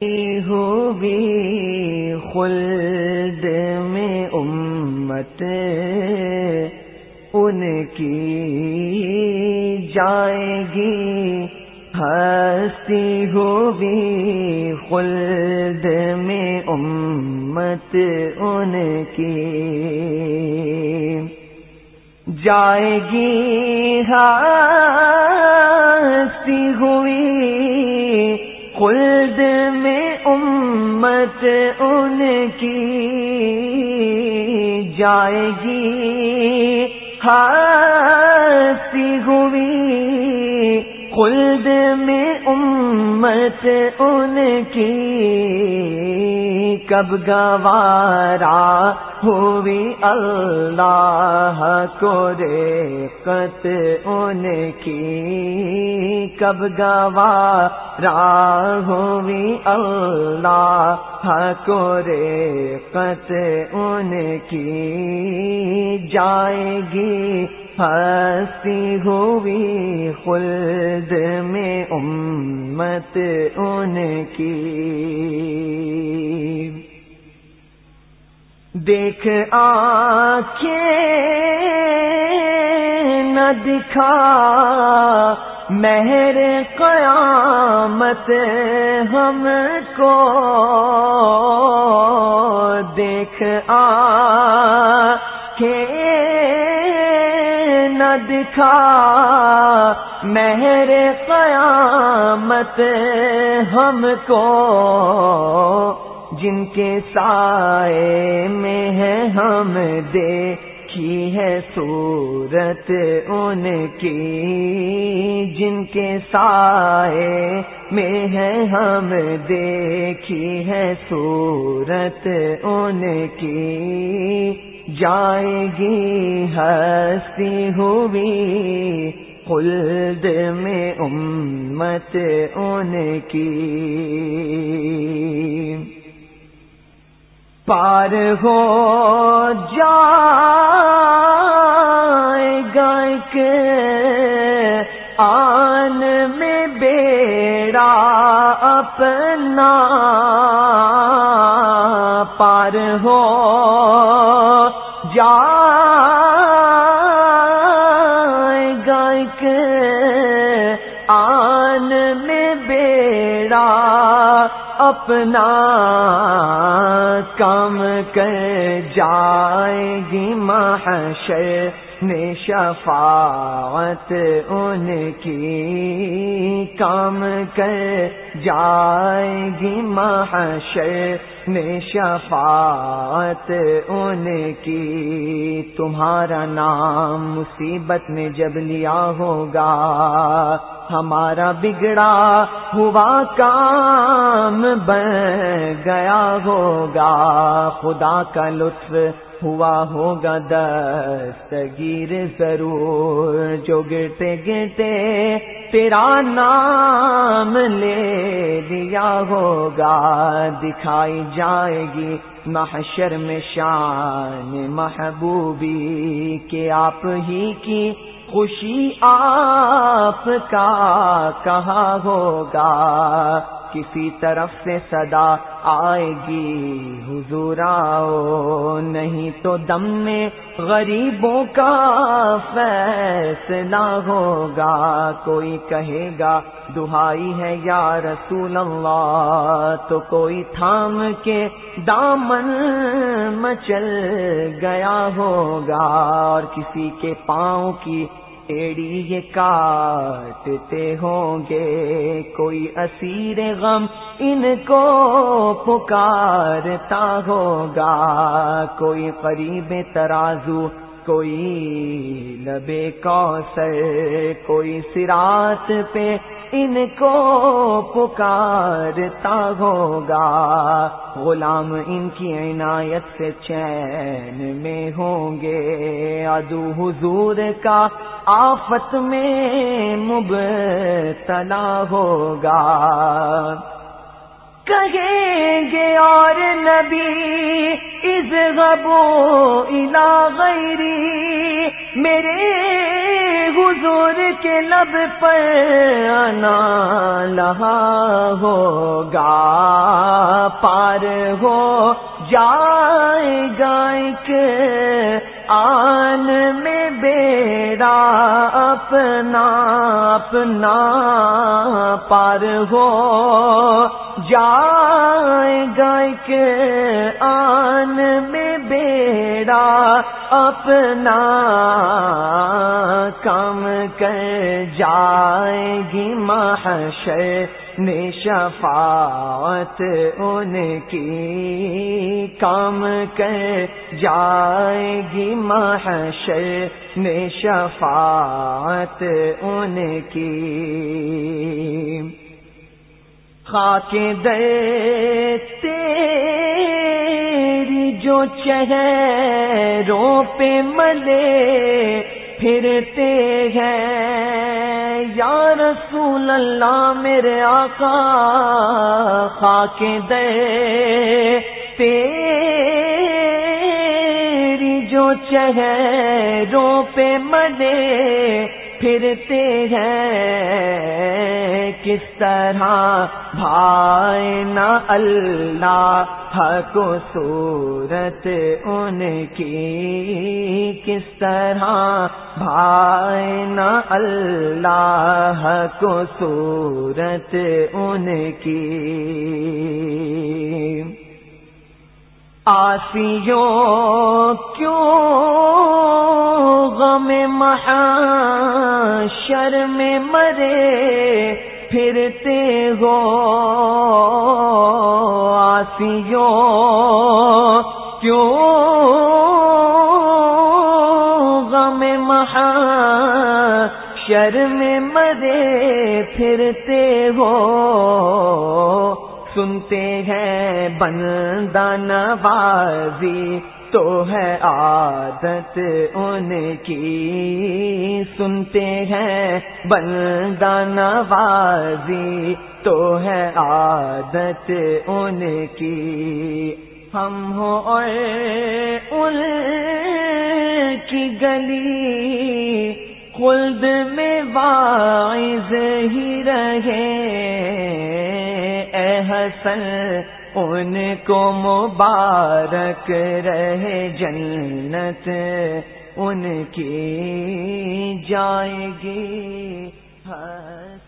ہوگی خلد میں امت ان کی جائے گی ہستی ہوگی خلد میں امت ان کی جائے گی ہستی ہوئی خلد میں امت ان کی جائے گی ہاستی ہوئی۔ خلد میں امت ان کی کب گوارا ہوئی۔ اللہ کو ریقت ان کی کب گوارا راہوں ہوئی اللہ کو ریقت ان کی جائے گی۔ ہستی ہوئی خلد میں امت ان کی دیکھ نہ دکھا مہر قیامت ہم کو دیکھ آ نہ دکھا۔ مہر قیامت ہم کو جن کے سائے میں ہے ہم دیکھی ہے صورت ان کی جن کے سائے میں ہے ہم دیکھی ہے صورت ان کی جائے گی ہستی ہوئی خلد میں امت ان کی پار ہو جا گائک آن میں بیڑا اپنا پار ہو جا گائک آن اپنا کم کر جائے گی محشر نے شفاعت ان کی کام کر جائے گی محشر نے شفاعت ان کی، تمہارا نام مصیبت میں جب لیا ہوگا، ہمارا بگڑا ہوا کام بن گیا ہوگا، خدا کا لطف ہوا ہوگا، دستگیر ضرور، جو گرتے گرتے تیرا نام لے لیا ہوگا، دکھائی جائے گی محشر میں شان محبوبی کہ آپ ہی کی خوشی آپ کا کہا ہوگا؟ کسی طرف سے صدا آئے گی۔ حضور آؤ، نہیں تو دم میں غریبوں کا فیصلہ ہوگا۔ کوئی کہے گا، دہائی ہے یا رسول اللہ۔ تو کوئی تھام کے دامن مچل گیا ہوگا۔ اور کسی کے پاؤں کی ایڑی یہ کاٹتے ہوں گے کوئی اسیر غم ان کو پکارتا ہوگا کوئی قریب ترازو کوئی لبے کوسر کوئی سرات پہ ان کو پکارتا ہوگا غلام ان کی عنایت سے چین میں ہوں گے ادو حضور کا آفت میں مبتلا ہوگا۔ کہیں گے اور نبی از غبو الا غیری میرے حضور کے لب پر آنا لہا ہوگا۔ پار ہو جائے گا ایک آن میں اپنا اپنا پار ہو جائے گا ایک آن میں۔ بیڑا اپنا کم کر جائے گی محشر میں شفاعت ان کی۔ کام کر جائے گی محشر میں شفاعت ان کی۔ خاک دے تیری جو چہروں پہ ملے پھرتے ہیں۔ یا رسول اللہ، میرے آقا، خاک دے۔ تیری جو چہروں پہ ملے پھرتے ہیں۔ کس طرح بھائی نہ اللہ کو صورت ان کی۔ کس طرح بھائی نہ اللہ کو صورت ان کی۔ آسیوں کیوں غم محاشر میں مرے پھرتے ہو؟ آسیوں کیوں غم محاشر میں مرے پھرتے ہو؟ سنتے ہیں، بندہ نوازی تو ہے عادت ان کی۔ سنتے ہیں، بندہ نوازی تو ہے عادت ان کی۔ ہم ہو اور ان کی گلی، خلد میں واعظ ہی رہے۔ حسن ان کو مبارک رہے جنت ان کی جائے گی حسن۔